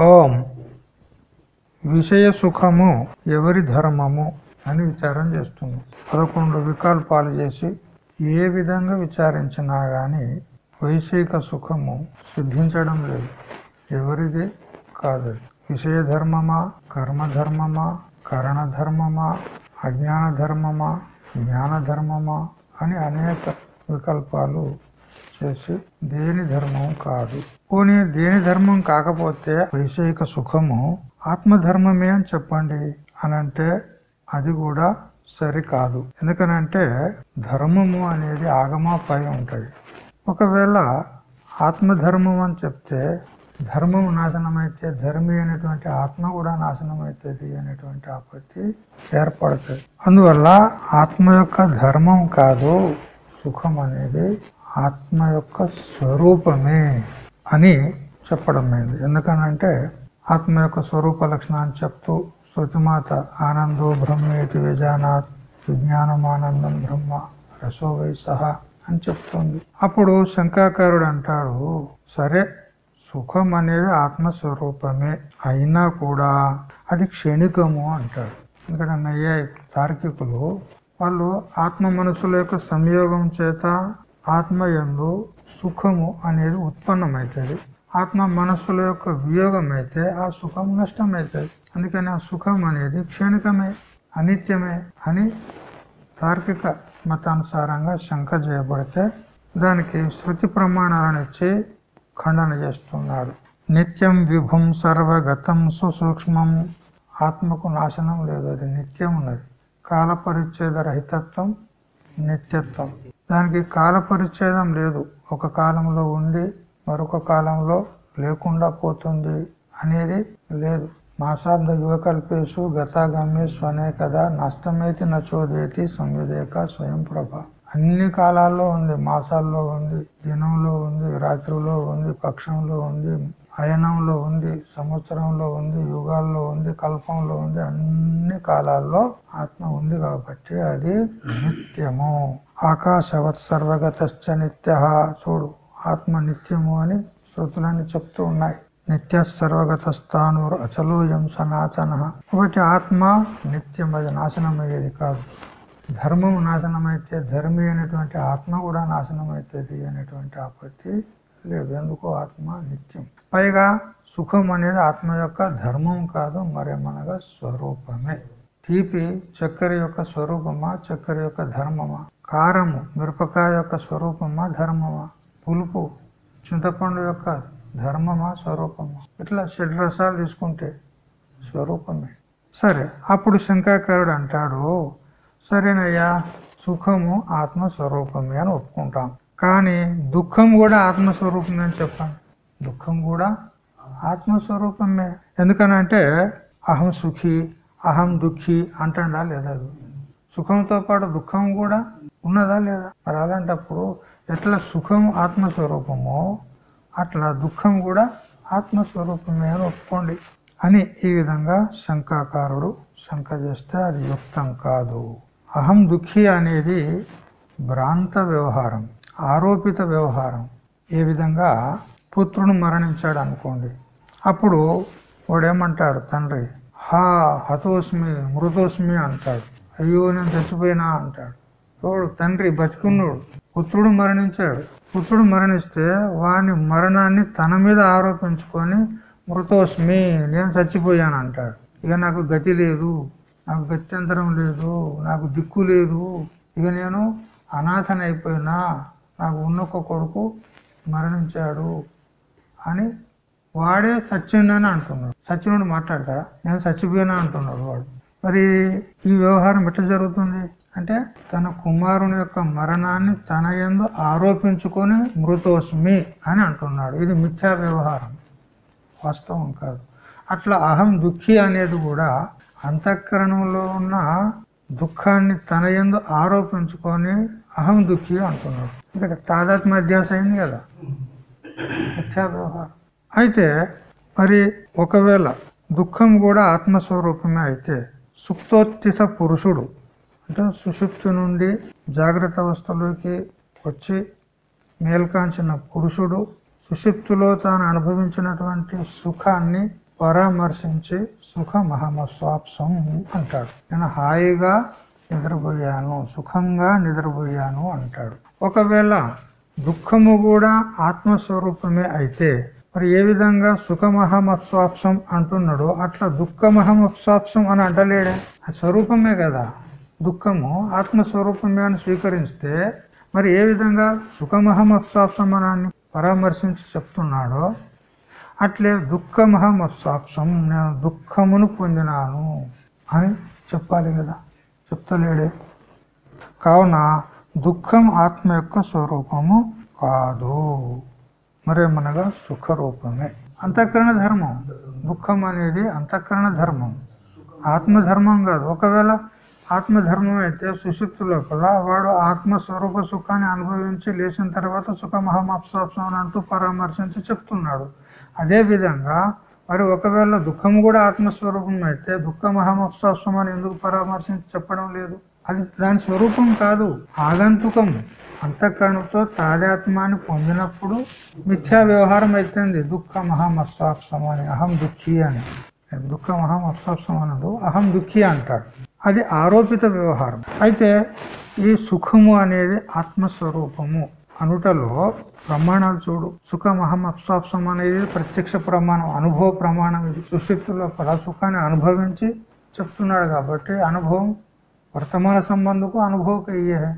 ఓం. విషయ సుఖము ఎవరి ధర్మము అని విచారం చేస్తుంది. పదకొండు వికల్పాలు చేసి ఏ విధంగా విచారించినా గాని వైషయిక సుఖము సిద్ధించడం లేదు. ఎవరిది? కాదు. విషయ ధర్మమా కర్మధర్మమా? కరణ ధర్మమా అజ్ఞాన ధర్మమా జ్ఞాన ధర్మమా అని అనేక వికల్పాలు చేసి దేని ధర్మం కాదు. పోనీ దేని ధర్మం కాకపోతే వైషయిక సుఖము ఆత్మధర్మమే అని చెప్పండి అనంటే అది కూడా సరికాదు. ఎందుకనంటే ధర్మము అనేది ఆగమాపై ఉంటుంది. ఒకవేళ ఆత్మధర్మం అని చెప్తే ధర్మం నాశనమైతే ధర్మి అనేటువంటి ఆత్మ కూడా నాశనం అవుతుంది అనేటువంటి ఆపత్తి ఏర్పడుతుంది. అందువల్ల ఆత్మ యొక్క ధర్మం కాదు సుఖం అనేది ఆత్మ యొక్క స్వరూపమే అని చెప్పడం అయింది ఎందుకనంటే ఆత్మ యొక్క స్వరూప లక్షణాన్ని చెప్తూ శృతిమాత ఆనందో బ్రహ్మేతి విజానాత్ విజ్ఞానం ఆనందం బ్రహ్మ రసో వై సహా అని చెప్తుంది. అప్పుడు శంకాకారుడు అంటాడు సరే సుఖం అనేది ఆత్మస్వరూపమే అయినా కూడా అది క్షణికము అంటాడు. ఎందుకంటే నయ్యాయి తార్కికులు వాళ్ళు ఆత్మ మనసుల యొక్క సంయోగం చేత ఆత్మయందు సుఖము అనేది ఉత్పన్నమవుతుంది ఆత్మ మనస్సుల యొక్క వియోగం అయితే ఆ సుఖం నష్టమవుతుంది అందుకని ఆ సుఖం అనేది క్షణికమే అనిత్యమే అని తార్కిక మతానుసారంగా శంక చేయబడితే దానికి శృతి ప్రమాణాలను ఇచ్చి ఖండన చేస్తున్నాడు. నిత్యం విభుం సర్వగతం సుసూక్ష్మం. ఆత్మకు నాశనం లేదు అది నిత్యం ఉన్నది కాల పరిచ్ఛేద రహితత్వం నిత్యత్వం. దానికి కాల పరిచ్ఛేదం లేదు. ఒక కాలంలో ఉండి మరొక కాలంలో లేకుండా పోతుంది అనేది లేదు. మాసాబ్ద యువకల్పేషు గతాగమ్యేషు అనే కదా నష్టమేతి నచోదేతి సంయుదేక స్వయం ప్రభ. అన్ని కాలాల్లో ఉంది. మాసాల్లో ఉంది. దినంలో ఉంది. రాత్రిలో ఉంది. పక్షంలో ఉంది. అయనంలో ఉంది సంవత్సరంలో ఉంది యుగాల్లో ఉంది కల్పంలో ఉంది అన్ని కాలాల్లో ఆత్మ ఉంది కాబట్టి అది నిత్యము. ఆకాశవత్ సర్వగతశ్చ నిత్య. చూడు ఆత్మ నిత్యము అని శృతులన్నీ చెప్తూ ఉన్నాయి. నిత్య సర్వగత స్థాను అచలోయం సనాతన. కాబట్టి ఆత్మ నిత్యం అది నాశనం అయ్యేది కాదు. ధర్మం నాశనమైతే ధర్మి అనేటువంటి ఆత్మ కూడా నాశనం అవుతుంది అనేటువంటి ఆపత్తి లేదు. ఎందుకో ఆత్మ నిత్యం. పైగా సుఖం అనేది ఆత్మ యొక్క ధర్మం కాదు మరేమనగా స్వరూపమే. తీపి చక్కెర యొక్క స్వరూపమా చక్కెర యొక్క ధర్మమా? కారము మిరపకాయ యొక్క స్వరూపమా ధర్మమా? పులుపు చింతపండు యొక్క ధర్మమా స్వరూపమా? ఇట్లా షడ్ రసాలు తీసుకుంటే స్వరూపమే. సరే అప్పుడు శంకాకారుడు అంటాడు సరేనయ్యా సుఖము ఆత్మస్వరూపమే అని ఒప్పుకుంటాం. కానీ దుఃఖం కూడా ఆత్మస్వరూపమే అని చెప్పండి దుఃఖం కూడా ఆత్మస్వరూపమే. ఎందుకనంటే అహం సుఖి అహం దుఃఖి అంటాడా లేదా? సుఖంతో పాటు దుఃఖం కూడా ఉన్నదా లేదా? మరి అలాంటప్పుడు ఎట్లా సుఖం ఆత్మస్వరూపమో అట్లా దుఃఖం కూడా ఆత్మస్వరూపమే అని ఒప్పుకోండి. అని ఈ విధంగా శంకాకారుడు శంక చేస్తే అది యుక్తం కాదు. అహం దుఃఖి అనేది భ్రాంత వ్యవహారం. ఆరోపిత వ్యవహారం. ఏ విధంగా పుత్రుడు మరణించాడు అనుకోండి. అప్పుడు వాడేమంటాడు తండ్రి హా హతోస్మి మృతోస్మి అంటాడు. అయ్యో నేను చచ్చిపోయినా అంటాడు. చూడు తండ్రి బతికున్నాడు. పుత్రుడు మరణించాడు. పుత్రుడు మరణిస్తే వాని మరణాన్ని తన మీద ఆరోపించుకొని మృతోస్మి నేను చచ్చిపోయాను అంటాడు. ఇక నాకు గతి లేదు నాకు గత్యంతరం లేదు నాకు దిక్కు లేదు ఇక నేను అనాథనైపోయినా నాకు ఉన్నొక్క కొడుకు మరణించాడు అని వాడే సత్యుడని అంటున్నాడు. సత్యునుడు మాట్లాడతాడా? నేను చచ్చిపోయినా అంటున్నాడు వాడు. మరి ఈ వ్యవహారం ఎట్లా జరుగుతుంది? అంటే తన కుమారుని యొక్క మరణాన్ని తన ఎందు ఆరోపించుకొని మృతోస్మి అని అంటున్నాడు. ఇది మిథ్యా వ్యవహారం. వాస్తవం కాదు. అట్లా అహం దుఃఖి అనేది కూడా అంతఃకరణంలో ఉన్న దుఃఖాన్ని తన ఎందు ఆరోపించుకొని అహం దుఃఖి అంటున్నాడు. ఇక్కడ తాదాత్మ అధ్యాస అయింది కదా. వ్యవహారం అయితే మరి ఒకవేళ దుఃఖం కూడా ఆత్మస్వరూపమే అయితే సుప్తోత్తిత పురుషుడు అంటే సుషుప్తి నుండి జాగ్రత్త అవస్థలోకి వచ్చి మేల్కాంచిన పురుషుడు సుషిప్తులో తాను అనుభవించినటువంటి సుఖాన్ని పరామర్శించి సుఖ మహమస్వాప్సం అంటాడు. నేను హాయిగా నిద్రపోయాను సుఖంగా నిద్రపోయాను అంటాడు. ఒకవేళ దుఃఖము కూడా ఆత్మస్వరూపమే అయితే మరి ఏ విధంగా సుఖమహమస్వాప్సం అంటున్నాడో అట్లా దుఃఖమహమస్వాప్సం అని అంటలేడే. స్వరూపమే కదా. దుఃఖము ఆత్మస్వరూపమే అని స్వీకరిస్తే మరి ఏ విధంగా సుఖమహమస్వాప్సమనాన్ని పరామర్శించి చెప్తున్నాడో అట్లే దుఃఖమహమస్వాప్సం నేను దుఃఖమును పొందినాను అని చెప్పాలి కదా. చెప్తలేడే. కావున దుఃఖం ఆత్మ యొక్క స్వరూపము కాదు. మరేమనగా సుఖరూపమే. అంతఃకరణ ధర్మం. దుఃఖం అనేది అంతఃకరణ ధర్మం. ఆత్మధర్మం కాదు. ఒకవేళ ఆత్మధర్మం అయితే సుశుక్తి లోపల వాడు ఆత్మస్వరూప సుఖాన్ని అనుభవించి లేచిన తర్వాత సుఖమహమప్సాప్సం అని అంటూ పరామర్శించి చెప్తున్నాడు. అదేవిధంగా మరి ఒకవేళ దుఃఖం కూడా ఆత్మస్వరూపం అయితే దుఃఖమహమప్సాప్సం అని ఎందుకు పరామర్శించి చెప్పడం లేదు? అది దాని స్వరూపం కాదు ఆగంతుకం. అంతఃకరణతో తాదాత్మాన్ని పొందినప్పుడు మిథ్యా వ్యవహారం అవుతుంది దుఃఖం అహం అని అహం దుఃఖి అని. దుఃఖ అహం అనడు అహం దుఃఖి అంటాడు. అది ఆరోపిత వ్యవహారం. అయితే ఈ సుఖము అనేది ఆత్మస్వరూపము. అనుటలో ప్రమాణాలు చూడు. సుఖ అహం అనేది ప్రత్యక్ష ప్రమాణం అనుభవ ప్రమాణం ఇది. సుశక్తిలో పరసుఖాన్ని అనుభవించి చెప్తున్నాడు కాబట్టి అనుభవం వర్తమాన సంబంధకు అనుభవకు అయ్యే.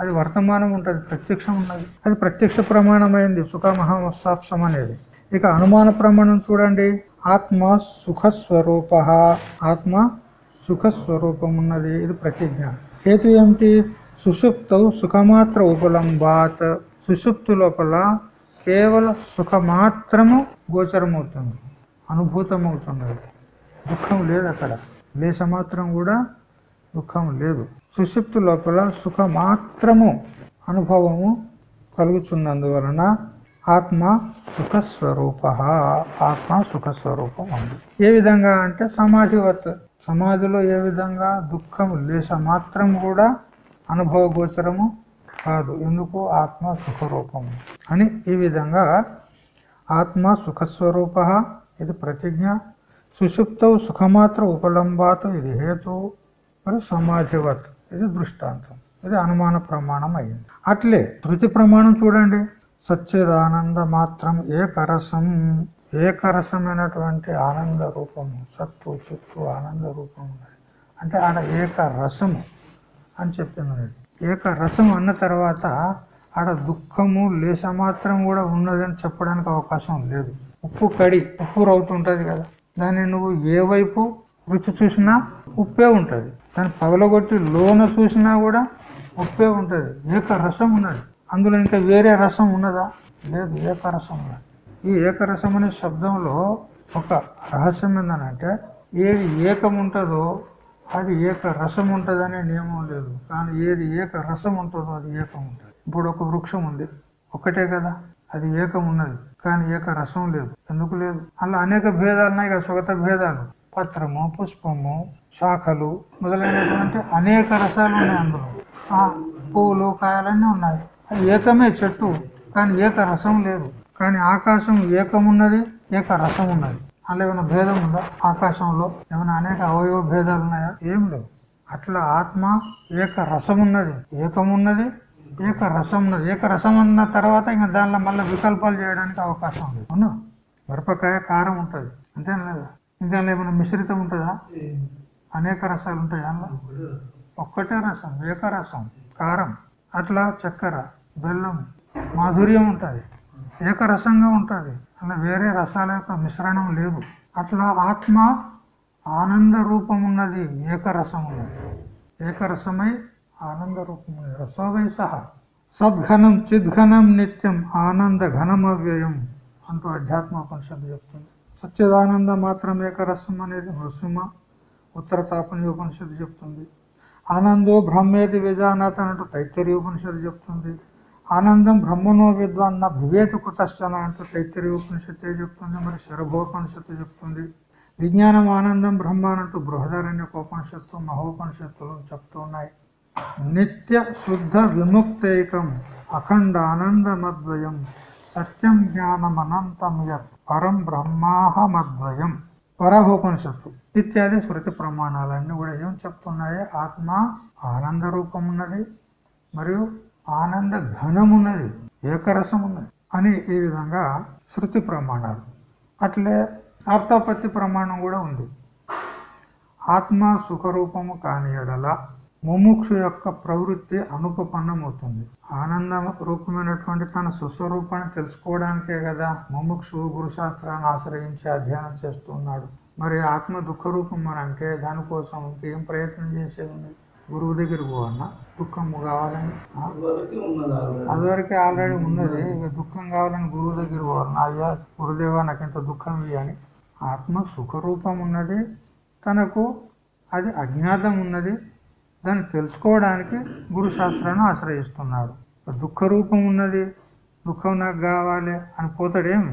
అది వర్తమానం ఉంటుంది ప్రత్యక్షం ఉన్నది. అది ప్రత్యక్ష ప్రమాణమైంది. సుఖమహమస్సాప్సం అనేది. ఇక అనుమాన ప్రమాణం చూడండి. ఆత్మ సుఖస్వరూప. ఆత్మ సుఖస్వరూపం ఉన్నది. ఇది ప్రతిజ్ఞ. హేతు ఏమిటి? సుషుప్త సుఖమాత్ర ఉపలంబాత్. సుషుప్తు లోపల కేవల సుఖమాత్రము గోచరమవుతుంది అనుభూతమవుతున్నది. దుఃఖం లేదు అక్కడ. లేశమాత్రం కూడా దుఃఖం లేదు. సుషుప్తి లోపల సుఖ మాత్రము అనుభవము కలుగుతున్నందువలన ఆత్మ సుఖస్వరూప. ఆత్మ సుఖస్వరూపం ఉంది. ఏ విధంగా అంటే సమాధివత్ సమాధిలో ఏ విధంగా దుఃఖం లేస మాత్రం కూడా అనుభవ గోచరము కాదు. ఎందుకు? ఆత్మ సుఖరూపము. అని ఈ విధంగా ఆత్మ సుఖస్వరూప ఇది ప్రతిజ్ఞ. సుషుప్త సుఖమాత్ర ఉపలంబాత్ ఇది హేతు. మరి సమాధివత్ ఇది దృష్టాంతం. ఇది అనుమాన ప్రమాణం అయింది. అట్లే శృతి ప్రమాణం చూడండి. సచ్చిదానంద మాత్రం ఏకరసం. ఏకరసమైనటువంటి ఆనంద రూపము. సత్తు చిత్తు ఆనంద రూపం అంటే ఆడ ఏక రసము అని చెప్తున్నది ఏక రసం అన్న తర్వాత ఆడ దుఃఖము లేసమాత్రం కూడా ఉన్నదని చెప్పడానికి అవకాశం లేదు. ఉప్పు కడి ఉప్పు రవుతుంటది కదా. దాన్ని నువ్వు ఏ వైపు రుచి చూసినా ఉప్పే ఉంటది. దాన్ని పగలగొట్టి లోన చూసినా కూడా ఉప్పే ఉంటది. ఏక రసం ఉన్నది. అందులో ఇంకా వేరే రసం ఉన్నదా? లేదు ఏకరసం ఉన్నది. ఈ ఏకరసం అనే శబ్దంలో ఒక రహస్యం ఏంటంటే ఏది ఏకం ఉంటుందో అది ఏక రసం ఉంటుందనే నియమం లేదు. కానీ ఏది ఏక రసం ఉంటుందో అది ఏకం ఉంటుంది. ఇప్పుడు ఒక వృక్షం ఉంది. ఒకటే కదా? అది ఏకం ఉన్నది. కానీ ఏక రసం లేదు. ఎందుకు లేదు? అలా అనేక భేదాలు ఉన్నాయి కదా స్వగత భేదాలు. పత్రము పుష్పము శాఖలు మొదలైనటువంటి అనేక రసాలు ఉన్నాయి అందులో. ఆ పువ్వులు కాయలన్నీ ఉన్నాయి. అది ఏకమే చెట్టు. కానీ ఏక రసం లేదు. కానీ ఆకాశం ఏకమున్నది ఏక రసం ఉన్నది. అందులో ఏమైనా భేదం ఉందా? ఆకాశంలో ఏమైనా అనేక అవయవ భేదాలు ఉన్నాయా? ఏం లేవు. అట్లా ఆత్మ ఏక రసం ఉన్నది. ఏకమున్నది ఏక రసం ఉన్నది. ఏక రసం ఉన్న తర్వాత ఇంకా దానిలో మళ్ళీ వికల్పాలు చేయడానికి అవకాశం ఉంది. అవునా? మిరపకాయ కారం ఉంటుంది. అంతేనా లేదా? ఇంకా ఏమైనా మిశ్రితం ఉంటుందా? అనేక రసాలు ఉంటాయి అందులో? ఒక్కటే రసం ఏకరసం కారం అట్లా చక్కెర బెల్లం మాధుర్యం ఉంటుంది. ఏకరసంగా ఉంటుంది. అలా వేరే రసాల యొక్క మిశ్రణం లేదు. అట్లా ఆత్మ ఆనంద రూపం ఉన్నది ఏకరసం ఉన్నది ఏకరసమై ఆనంద రూపం ఉన్నది రసోవై సహా. సద్ఘనం చిద్ఘనం నిత్యం ఆనంద ఘనమవ్యయం అంటూ అధ్యాత్మోపనిషత్తు చెప్తుంది. సత్యదానంద మాత్రం ఏకరసం అనేది నృసింహ ఉత్తర తాపని ఉపనిషత్తు చెప్తుంది. ఆనందో బ్రహ్మేది విజానాథ్ అంటూ తైత్తరీయ ఉపనిషత్తు చెప్తుంది. ఆనందం బ్రహ్మనో విద్వాన్న భువేత కుతశ్చన అంటూ తైత్తరి ఉపనిషత్తే చెప్తుంది మరి శరభోపనిషత్తు చెప్తుంది. విజ్ఞానం ఆనందం బ్రహ్మ అంటూ బృహదారణ్య ఉపనిషత్తు మహోపనిషత్తులు చెప్తూ ఉన్నాయి. నిత్య శుద్ధ విముక్తైకం అఖండ ఆనందమద్వయం సత్యం జ్ఞానం అనంతం యత్ పరం బ్రహ్మాహమద్వయం. పరహోపనిషత్తు ఇత్యాది శృతి ప్రమాణాలన్నీ కూడా ఏం చెప్తున్నాయి ఆత్మ ఆనంద రూపం ఉన్నది మరియు ఆనంద ఘనమున్నది ఏకరసం ఉన్నది అని ఈ విధంగా శృతి ప్రమాణాలు. అట్లే ఆప్తాపత్తి ప్రమాణం కూడా ఉంది. ఆత్మ సుఖరూపము కాని ఎడల ముముక్షు యొక్క ప్రవృత్తి అనుపపన్నమవుతుంది. ఆనంద రూపమైనటువంటి తన సుస్వరూపాన్ని తెలుసుకోవడానికే కదా ముముక్షు గురుశాస్త్రాన్ని ఆశ్రయించి అధ్యయనం చేస్తున్నాడు మరి ఆత్మ దుఃఖ రూపం దానికోసం ఇంకేం ప్రయత్నం చేసేది ఉంది? గురువు దగ్గరికి పోవన్నా దుఃఖము కావాలని? అదివరకే ఆల్రెడీ ఉన్నది. ఇక దుఃఖం కావాలని గురువు దగ్గర పోవాలన్నా అయ్యా గురుదేవా నాకు ఇంత దుఃఖం ఇవ్వని ఆత్మ సుఖరూపం ఉన్నది. తనకు అది అజ్ఞాతం ఉన్నది. దాన్ని తెలుసుకోవడానికి గురు శాస్త్రాన్ని ఆశ్రయిస్తున్నాడు. దుఃఖ రూపం ఉన్నది. దుఃఖం నాకు కావాలి అని పోతాడేమి?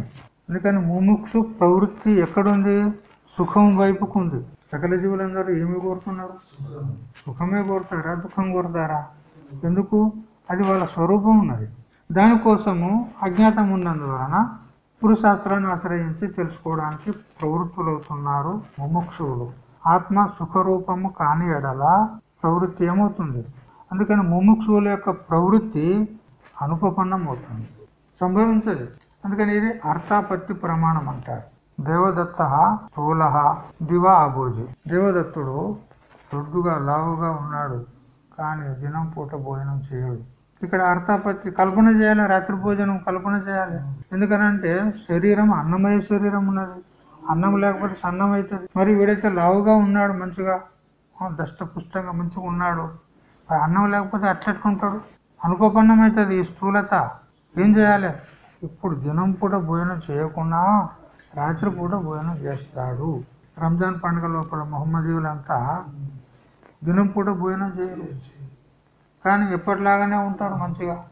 అందుకని ముముక్షు ప్రవృత్తి ఎక్కడుంది? సుఖం వైపుకుంది. సకల జీవులందరూ ఏమి కోరుతున్నారు సుఖమే కోరుతారా? దుఃఖం కోరుతారా? ఎందుకు? అది వాళ్ళ స్వరూపం ఉన్నది. దానికోసము అజ్ఞాతం ఉన్నందువలన పురుషాస్త్రాన్ని ఆశ్రయించి తెలుసుకోవడానికి ప్రవృత్తులవుతున్నారు ముముక్షువులు. ఆత్మ సుఖరూపము కాని ఎడల ప్రవృత్తి ఏమవుతుంది? అందుకని ముముక్షువుల యొక్క ప్రవృత్తి అనుపపన్నం అవుతుంది సంభవించదు. అందుకని ఇది అర్థాపత్తి ప్రమాణం అంటారు. దేవదత్త స్థూల దివా అభోజి. దేవదత్తుడు దొడ్డుగా లావుగా ఉన్నాడు. కానీ దినం పూట భోజనం చేయడు. ఇక్కడ అర్థాపత్తి కల్పన చేయాలి? రాత్రి భోజనం కల్పన చేయాలి. ఎందుకనంటే శరీరం అన్నమయ శరీరం ఉన్నది. అన్నం లేకపోతే సన్నం అవుతుంది. మరి వీడైతే లావుగా ఉన్నాడు మంచిగా దష్ట దష్టపుష్టంగా మంచిగా ఉన్నాడు. మరి అన్నం లేకపోతే అట్లెట్టుకుంటాడు? అనుకోపన్నం అవుతుంది ఈ స్థూలత. ఏం చేయాలి? ఇప్పుడు దినం పూట భోజనం చేయకుండా రాత్రి పూట భోజనం చేస్తాడు. రంజాన్ పండుగ లోపల మొహమ్మదీవులంతా దినం పూట భోజనం చేయరు. కానీ ఎప్పటిలాగానే ఉంటారు మంచిగా.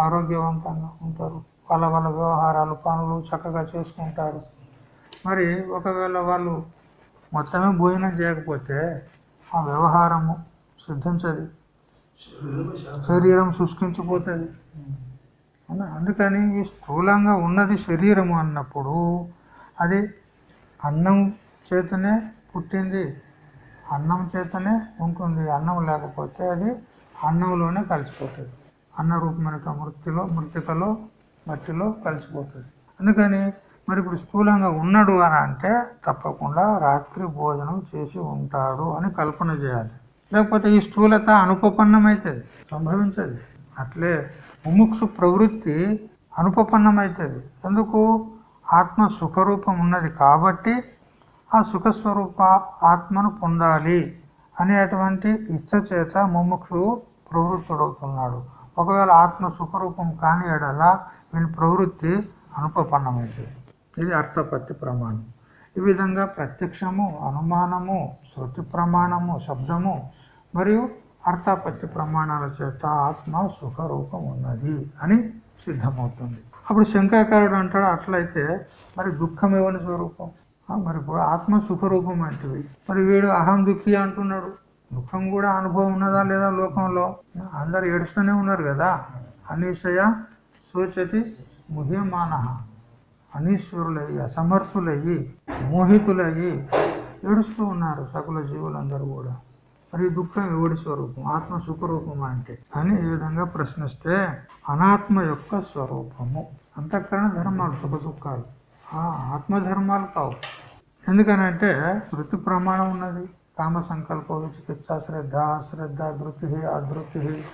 ఆరోగ్యవంతంగా ఉంటారు. వాళ్ళ వాళ్ళ వ్యవహారాలు పనులు చక్కగా చేసుకుంటారు. మరి ఒకవేళ వాళ్ళు మొత్తమే భోజనం చేయకపోతే ఆ వ్యవహారము సిద్ధించదు. శరీరం శుష్కించిపోతుంది. అందుకని ఈ స్థూలంగా ఉన్నది శరీరము అన్నప్పుడు అది అన్నం చేతనే పుట్టింది. అన్నం చేతనే ఉంటుంది అన్నం లేకపోతే అది అన్నంలోనే కలిసిపోతుంది. అన్న రూపమైన మృతిలో మృతికలో మట్టిలో కలిసిపోతుంది. అందుకని మరి ఇప్పుడు స్థూలంగా ఉన్నాడు అని అంటే తప్పకుండా రాత్రి భోజనం చేసి ఉంటాడు అని కల్పన చేయాలి. లేకపోతే ఈ స్థూలత అనుపపన్నమవుతుంది సంభవించదు. అట్లే ముముక్షు ప్రవృత్తి అనుపపన్నమవుతుంది ఎందుకు? ఆత్మ సుఖరూపం ఉన్నది కాబట్టి ఆ సుఖ స్వరూప ఆత్మను పొందాలి అనేటువంటి ఇచ్చ చేత ముముక్షు ప్రవృత్తుడవుతున్నాడు. ఒకవేళ ఆత్మ సుఖరూపం కాని ఎడల వీని ప్రవృత్తి అనుపపన్నమైంది. ఇది అర్థపత్తి ప్రమాణం. ఈ విధంగా ప్రత్యక్షము అనుమానము శృతి ప్రమాణము శబ్దము మరియు అర్థాపత్తి ప్రమాణాల చేత ఆత్మ సుఖరూపం ఉన్నది అని సిద్ధమవుతుంది. అప్పుడు శంకాకారుడు అంటాడు అట్లయితే మరి దుఃఖం ఇవ్వని స్వరూపం? మరి ఇప్పుడు ఆత్మ సుఖరూపం అంటివి. మరి వీడు అహం దుఃఖి అంటున్నాడు. దుఃఖం కూడా అనుభవం ఉన్నదా లేదా లోకంలో? అందరు ఏడుస్తూనే ఉన్నారు కదా. అనిశయ సూచతి ముహ్యమాన. అనీశ్వరులయ్యి అసమర్థులయ్యి మోహితులయ్యి ఏడుస్తూ ఉన్నారు సకల జీవులందరూ కూడా. మరి దుఃఖం ఎవడి స్వరూపం? ఆత్మ సుఖరూపం అంటే? అని ఈ విధంగా ప్రశ్నిస్తే అనాత్మ యొక్క స్వరూపము. అంతఃకరణ ధర్మాలు సుఖ దుఃఖాలు. ఆ ఆత్మ ధర్మాలు కావు. ఎందుకనంటే శృతి ప్రమాణం ఉన్నది. కామ సంకల్ప విచికిత్స శ్రద్ధ అశ్రద్ధ ధృతి అధృతి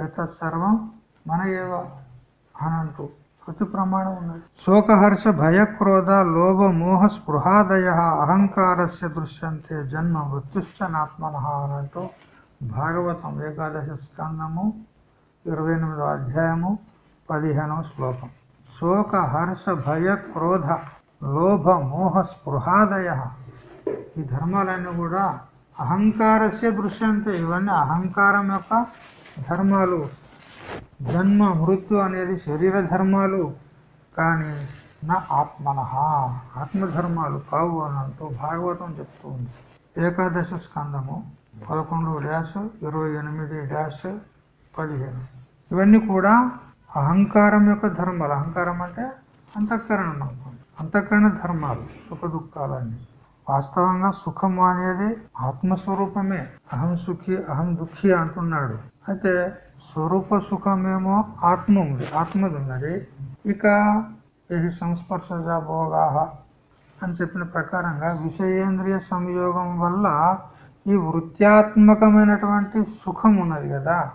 ఎతత్ సర్వం మన ఏవ అనంటూ శృతి ప్రమాణం ఉన్నది. శోకహర్ష భయక్రోధ లోభ మోహ స్పృహాదయ అహంకారస్య దృశ్యంతే జన్మ మృత్యుశ్చ నాత్మన అనంటూ భాగవతం ఏకాదశ స్కందము ఇరవై ఎనిమిదో అధ్యాయము పదిహేనవ శ్లోకం. శోక హర్ష భయ క్రోధ లోభ మోహ స్పృహాదయ ఈ ధర్మాలన్నీ కూడా అహంకారస్య దృశ్యంతే. ఇవన్నీ అహంకారం యొక్క ధర్మాలు. జన్మ మృత్యు అనేది శరీర ధర్మాలు. కానీ నా ఆత్మన ఆత్మధర్మాలు కావు అని అంటూ భాగవతం చెప్తూ ఉంది. ఏకాదశ స్కందము పదకొండు డ్యాష్ ఇరవై ఎనిమిది డ్యాష్ పదిహేను. ఇవన్నీ కూడా అహంకారం యొక్క ధర్మాలు. అహంకారం అంటే అంతఃకరణం. అనుకోండి అంతఃకరణ ధర్మాలు సుఖ దుఃఖాలన్నీ. వాస్తవంగా సుఖము అనేది ఆత్మస్వరూపమే. అహం సుఖి అహం దుఃఖి అంటున్నాడు. అయితే స్వరూప సుఖమేమో ఆత్మ ఉంది ఆత్మది ఉన్నది ఇక ఇది సంస్పర్శజ భోగాహ అని చెప్పిన ప్రకారంగా విషయేంద్రియ సంయోగం వల్ల ఈ వృత్యాత్మకమైనటువంటి సుఖం ఉన్నది కదా.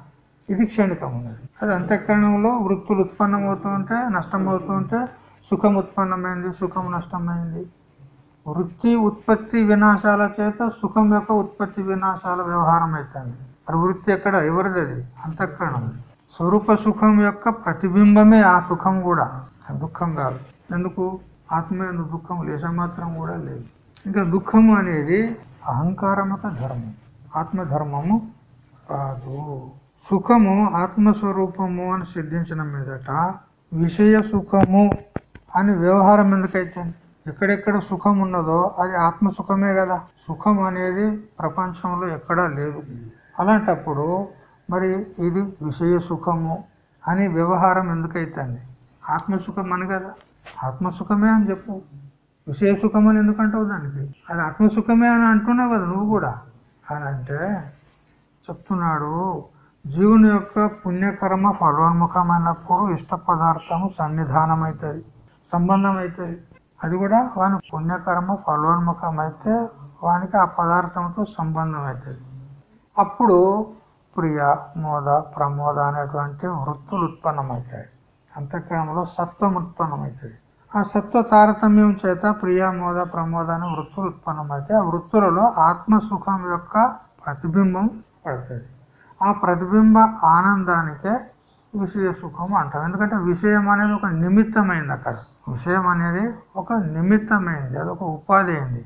ఇది క్షణికం ఉన్నది. అది అంత్యకరణంలో వృత్తులు ఉత్పన్నమవుతుంటే నష్టమవుతుంటే సుఖం ఉత్పన్నమైంది సుఖం నష్టమైంది. వృత్తి ఉత్పత్తి వినాశాల చేత సుఖం యొక్క ఉత్పత్తి వినాశాల వ్యవహారం అవుతుంది మరి వృత్తి ఎక్కడ? ఎవరిది అది? అంతఃకరణం. స్వరూప సుఖం యొక్క ప్రతిబింబమే ఆ సుఖం కూడా. దుఃఖం కాదు. ఎందుకు? ఆత్మ దుఃఖం లేచ మాత్రం కూడా లేదు. ఇంకా దుఃఖము అనేది అహంకారం యొక్క ధర్మం. ఆత్మధర్మము కాదు. సుఖము ఆత్మస్వరూపము అని సిద్ధించిన మీదట విషయ సుఖము అని వ్యవహారం ఎందుకైతే? ఎక్కడెక్కడ సుఖం ఉన్నదో అది ఆత్మ సుఖమే కదా. సుఖం అనేది ప్రపంచంలో ఎక్కడా లేదు. అలాంటప్పుడు మరి ఇది విషయ సుఖము అని వ్యవహారం ఎందుకైతుంది ఆత్మసుఖం అని కదా. ఆత్మసుఖమే అని చెప్పు. విషయ సుఖం అని ఎందుకంటావు దానికి? అది ఆత్మసుఖమే అని అంటున్నావు కదా నువ్వు కూడా. అని అంటే చెప్తున్నాడు జీవుని యొక్క పుణ్యకర్మ ఫలోన్ముఖమైనప్పుడు ఇష్ట పదార్థము సన్నిధానం అవుతుంది సంబంధం అవుతుంది అది కూడా వాని పుణ్యకర్మ ఫలోన్ముఖం అయితే వానికి ఆ పదార్థంతో సంబంధం అవుతుంది అప్పుడు ప్రియ మోద ప్రమోద అనేటువంటి వృత్తులు ఉత్పన్నమవుతాయి. అంతఃకరణలో సత్వం ఉత్పన్నమవుతుంది. ఆ సత్వ తారతమ్యం చేత ప్రియ మోద ప్రమోద అనే వృత్తులు ఉత్పన్నమైతే ఆ వృత్తులలో ఆత్మసుఖం యొక్క ప్రతిబింబం పడుతుంది. ఆ ప్రతిబింబ ఆనందానికే విషయ సుఖం అంటాం ఎందుకంటే విషయం అనేది ఒక నిమిత్తమైంది అక్కడ. విషయం అనేది ఒక నిమిత్తమైంది అది ఒక ఉపాధి అయింది.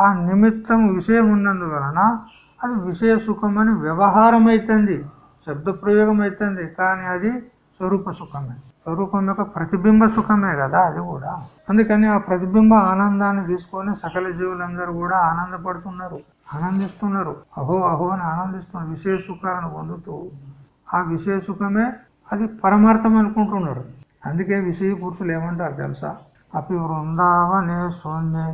ఆ నిమిత్తం విషయం ఉన్నందువలన అది విషయ సుఖం అని వ్యవహారం అవుతుంది శబ్ద ప్రయోగం అవుతుంది కానీ అది స్వరూప సుఖమే. స్వరూపం యొక్క ప్రతిబింబ సుఖమే కదా అది కూడా. అందుకని ఆ ప్రతిబింబ ఆనందాన్ని తీసుకొని సకల జీవులందరూ కూడా ఆనందపడుతున్నారు ఆనందిస్తున్నారు. అహో అహో అని ఆనందిస్తున్నారు విషయ సుఖాలను పొందుతూ. ఆ విషయ సుఖమే అది పరమార్థం అనుకుంటున్నారు అందుకే విషయ పురుషులు ఏమంటారు తెలుసా? అపి వృందావనే శూన్యే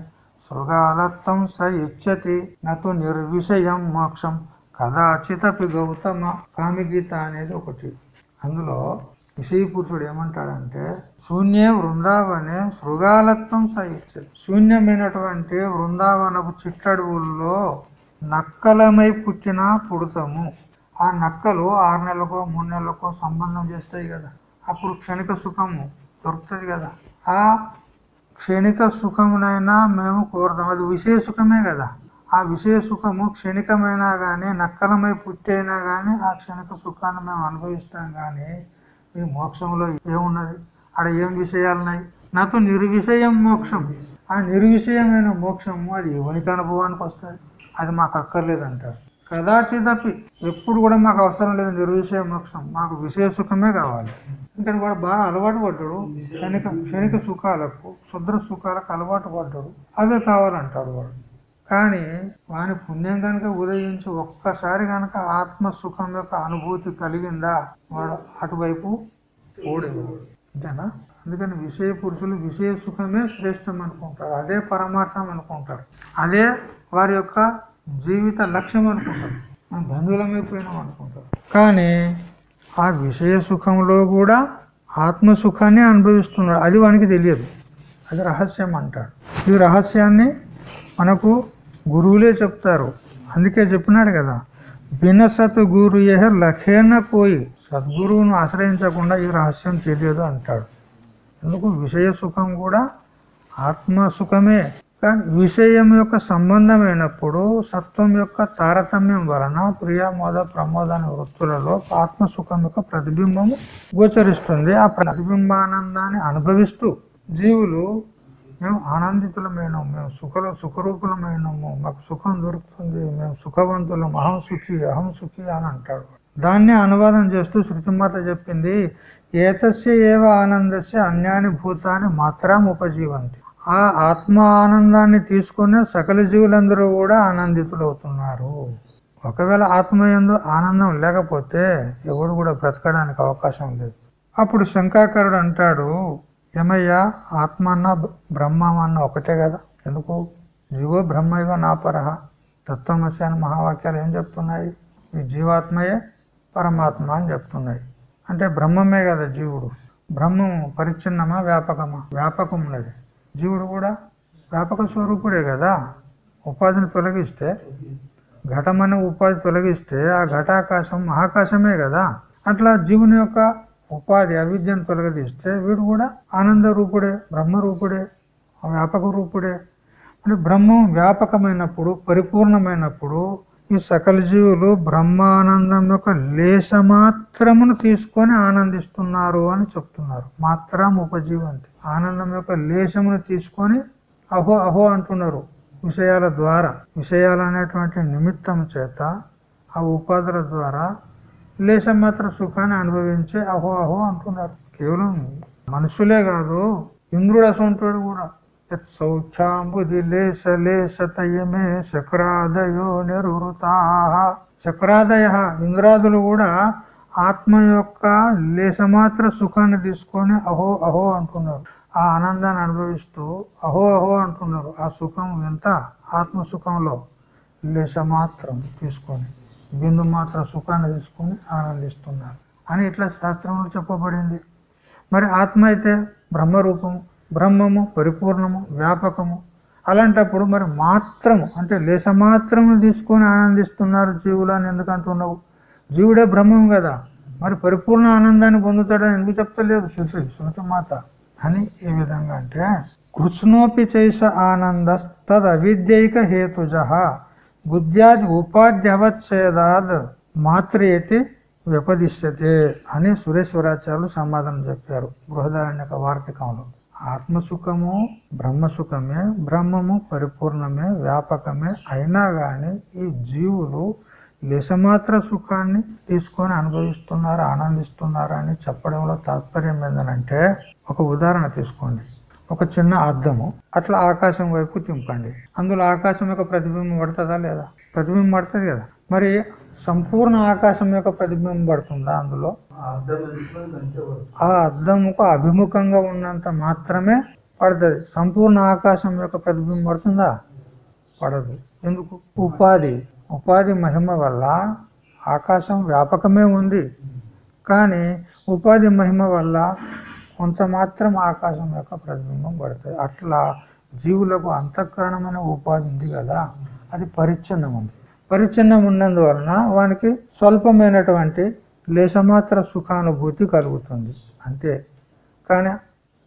శృగాలత్తం స ఇచ్చతి నతు నిర్విషయం మోక్షం కదాచితపి గౌతమ కామిగీత అనేది ఒకటి. అందులో విషయ పురుషుడు ఏమంటాడంటే శూన్యే వృందావనే శృగాలత్వం సహించదు శూన్యమైనటువంటి వృందావనపు చిట్టడువుల్లో నక్కలమై పుట్టిన పుడతాము. ఆ నక్కలు ఆరు నెలలకో మూడు నెలలకో సంబంధం చేస్తాయి కదా. అప్పుడు క్షణిక సుఖము దొరుకుతుంది కదా. ఆ క్షణిక సుఖమునైనా మేము కోరుతాం. అది విషయ సుఖమే కదా. ఆ విషయ సుఖము క్షణికమైనా కానీ నక్కలమై పుట్టైనా కానీ ఆ క్షణిక సుఖాన్ని మేము అనుభవిస్తాం కానీ ఈ మోక్షంలో ఏమున్నది? ఆడ ఏం విషయాలున్నాయి నాకు నిర్విషయం మోక్షం. ఆ నిర్విషయమైన మోక్షము అది ఎవరికి అనుభవానికి వస్తుంది? అది మాకు అక్కర్లేదంటారు. కదాచిదపి. ఎప్పుడు కూడా మాకు అవసరం లేదు నిర్విషయ మోక్షం మాకు విషయ సుఖమే కావాలి. ఇంకా వాడు బాగా అలవాటు పడ్డాడు. క్షణిక క్షణిక సుఖాలకు శుద్ర సుఖాలకు అలవాటు పడ్డాడు. అవే కావాలంటాడు వాడు. కానీ వాని పుణ్యం కనుక ఉదయించి ఒక్కసారి కనుక ఆత్మ సుఖం యొక్క అనుభూతి కలిగిందా వాడు అటువైపు ఓడేవాడు. అంతేనా? అందుకని విషయ పురుషులు విషయ సుఖమే శ్రేష్టం అనుకుంటారు. అదే పరమార్థం అనుకుంటారు. అదే వారి యొక్క జీవిత లక్ష్యం అనుకుంటారు. మనం బంధువులమైపోయినాం అనుకుంటారు. కానీ ఆ విషయ సుఖంలో కూడా ఆత్మ సుఖాన్ని అనుభవిస్తున్నాడు. అది వానికి తెలియదు. అది రహస్యం అంటాడు. ఈ రహస్యాన్ని మనకు గురువులే చెప్తారు. అందుకే చెప్పినాడు కదా బినసత్ గురు ఏ లఖేన పోయి. సద్గురువును ఆశ్రయించకుండా ఈ రహస్యం తెలియదు అంటాడు. ఎందుకు? విషయ సుఖం కూడా ఆత్మ సుఖమే విషయం యొక్క సంబంధమైనప్పుడు సత్వం యొక్క తారతమ్యం వలన ప్రియ మోద ప్రమోదన వృత్తులలో ఆత్మసుఖం యొక్క ప్రతిబింబము గోచరిస్తుంది. ఆ ప్రతిబింబానందాన్ని అనుభవిస్తూ జీవులు మేము ఆనందితులమైనము మేము సుఖ సుఖరూపులమైనము మాకు సుఖం దొరుకుతుంది మేము సుఖవంతులం అహం సుఖి అహం సుఖి అని అంటాడు దాన్ని అనువాదం చేస్తూ శృతిమాత చెప్పింది ఏతస్య ఏవ ఆనందస్య అన్యాని భూతాన్ని మాత్రం ఉపజీవంతి. ఆ ఆత్మ ఆనందాన్ని తీసుకునే సకల జీవులందరూ కూడా ఆనందితులు అవుతున్నారు ఒకవేళ ఆత్మ ఎందు ఆనందం లేకపోతే ఎవడు కూడా బ్రతకడానికి అవకాశం లేదు. అప్పుడు శంకాకరుడు అంటాడు ఏమయ్యా ఆత్మ అన్న బ్రహ్మం అన్న ఒకటే కదా? ఎందుకు? జీవో బ్రహ్మైవ నాపరహ తత్వమసి అని మహావాక్యాలు ఏం చెప్తున్నాయి? ఈ జీవాత్మయే పరమాత్మ అని చెప్తున్నాయి. అంటే బ్రహ్మమే కదా జీవుడు. బ్రహ్మం పరిచ్ఛిన్నమా వ్యాపకమా? వ్యాపకం ఉన్నది జీవుడు కూడా వ్యాపక స్వరూపుడే కదా? ఉపాధిని తొలగిస్తే ఘటమనే ఉపాధి తొలగిస్తే ఆ ఘటాకాశం మహాకాశమే కదా? అట్లా జీవుని యొక్క ఉపాధి అవిద్యను తొలగదీస్తే వీడు కూడా ఆనంద రూపుడే బ్రహ్మ రూపుడే వ్యాపక రూపుడే. అంటే బ్రహ్మం వ్యాపకమైనప్పుడు పరిపూర్ణమైనప్పుడు ఈ సకల జీవులు బ్రహ్మానందం యొక్క లేశ మాత్రమును తీసుకొని ఆనందిస్తున్నారు అని చెప్తున్నారు. మాత్రం ఉపజీవంతి. ఆనందం యొక్క లేశమును తీసుకొని అహో అహో అంటున్నారు విషయాల ద్వారా. విషయాలు అనేటువంటి నిమిత్తం చేత ఆ ఉపాధుల ద్వారా లేశం మాత్రం సుఖాన్ని అనుభవించి అహో అహో అంటున్నారు. కేవలం మనుషులే కాదు ఇంద్రుడు అసంటాడు కూడా. సౌఖ్యాంబుది లేశ లేశతయమే శక్రాదయో నిరుతాహ శక్రాదయ ఇంద్రాదులు కూడా ఆత్మ యొక్క లేసమాత్ర సుఖాన్ని తీసుకొని అహో అహో అంటున్నారు. ఆ ఆనందాన్ని అనుభవిస్తూ అహో అహో అంటున్నారు. ఆ సుఖం ఎంత? ఆత్మ సుఖంలో లేశమాత్రం తీసుకొని బిందు మాత్ర సుఖాన్ని తీసుకొని ఆనందిస్తున్నారు అని ఇట్లా శాస్త్రంలో చెప్పబడింది. మరి ఆత్మ అయితే బ్రహ్మరూపము బ్రహ్మము పరిపూర్ణము వ్యాపకము. అలాంటప్పుడు మరి మాత్రము అంటే లేస మాత్రము తీసుకొని ఆనందిస్తున్నారు జీవులు అని ఎందుకంటున్నావు జీవుడే బ్రహ్మం కదా. మరి పరిపూర్ణ ఆనందాన్ని పొందుతాడని ఎందుకు చెప్తలేదు శృతి శృతి మాత అని ఏ విధంగా అంటే కృష్ణోపి చేస ఆనంద తద్ అవిద్యైక హేతుజ బుద్ధ్యాది ఉపాధ్యవచ్ఛేదాద్ మాత్రేతి వ్యపదిశ్యతే అని సురేశ్వరాచార్యులు సమాధానం చెప్పారు బృహదారణ్యక వార్తకంలో. ఆత్మసుఖము బ్రహ్మసుఖమే బ్రహ్మము పరిపూర్ణమే వ్యాపకమే అయినా గాని ఈ జీవులు లేశమాత్ర సుఖాన్ని తీసుకొని అనుభవిస్తున్నారు ఆనందిస్తున్నారు అని చెప్పడంలో తాత్పర్యం ఏంటంటే ఒక ఉదాహరణ తీసుకోండి. ఒక చిన్న అద్దము. అట్లా ఆకాశం వైపు తింపండి అందులో ఆకాశం యొక్క ప్రతిబింబం పడుతుందా లేదా? ప్రతిబింబం పడుతుంది కదా. మరి సంపూర్ణ ఆకాశం యొక్క ప్రతిబింబం పడుతుందా అందులో? ఆ అద్దముకు అభిముఖంగా ఉన్నంత మాత్రమే పడుతుంది. సంపూర్ణ ఆకాశం యొక్క ప్రతిబింబం పడుతుందా? పడదు. ఎందుకు? ఉపాధి. ఉపాధి మహిమ వల్ల ఆకాశం వ్యాపకమే ఉంది. కానీ ఉపాధి మహిమ వల్ల కొంత మాత్రం ఆకాశం యొక్క ప్రతిబింబం పడుతుంది. అట్లా జీవులకు అంతఃకరణమైన ఉపాధి ఉంది కదా అది పరిచ్ఛిన్నం ఉంది. పరిచ్ఛిన్నం ఉన్నందువలన వానికి స్వల్పమైనటువంటి లేశమాత్ర సుఖానుభూతి కలుగుతుంది. అంతే. కానీ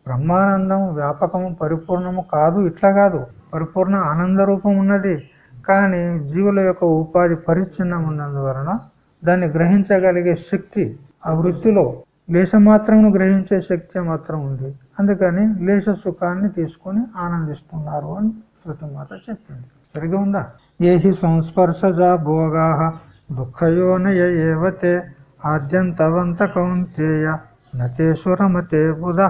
బ్రహ్మానందం వ్యాపకము పరిపూర్ణము కాదు. ఇట్లా కాదు. పరిపూర్ణ ఆనంద రూపం ఉన్నది. కానీ జీవుల యొక్క ఉపాధి పరిచ్ఛిన్నం ఉన్నందువలన దాన్ని గ్రహించగలిగే శక్తి ఆ వృత్తిలో లేశమాత్రమును గ్రహించే శక్తి మాత్రం ఉంది. అందుకని లేశ సుఖాన్ని తీసుకొని ఆనందిస్తున్నారు అని శృతిమాత చెప్పింది. సరిగా ఉందా? ఏహి సంస్పర్శజా భోగా దుఃఖయోనయేవతే ఆద్యంతవంత కౌంతేయ నతేశ్వరమతే బుధ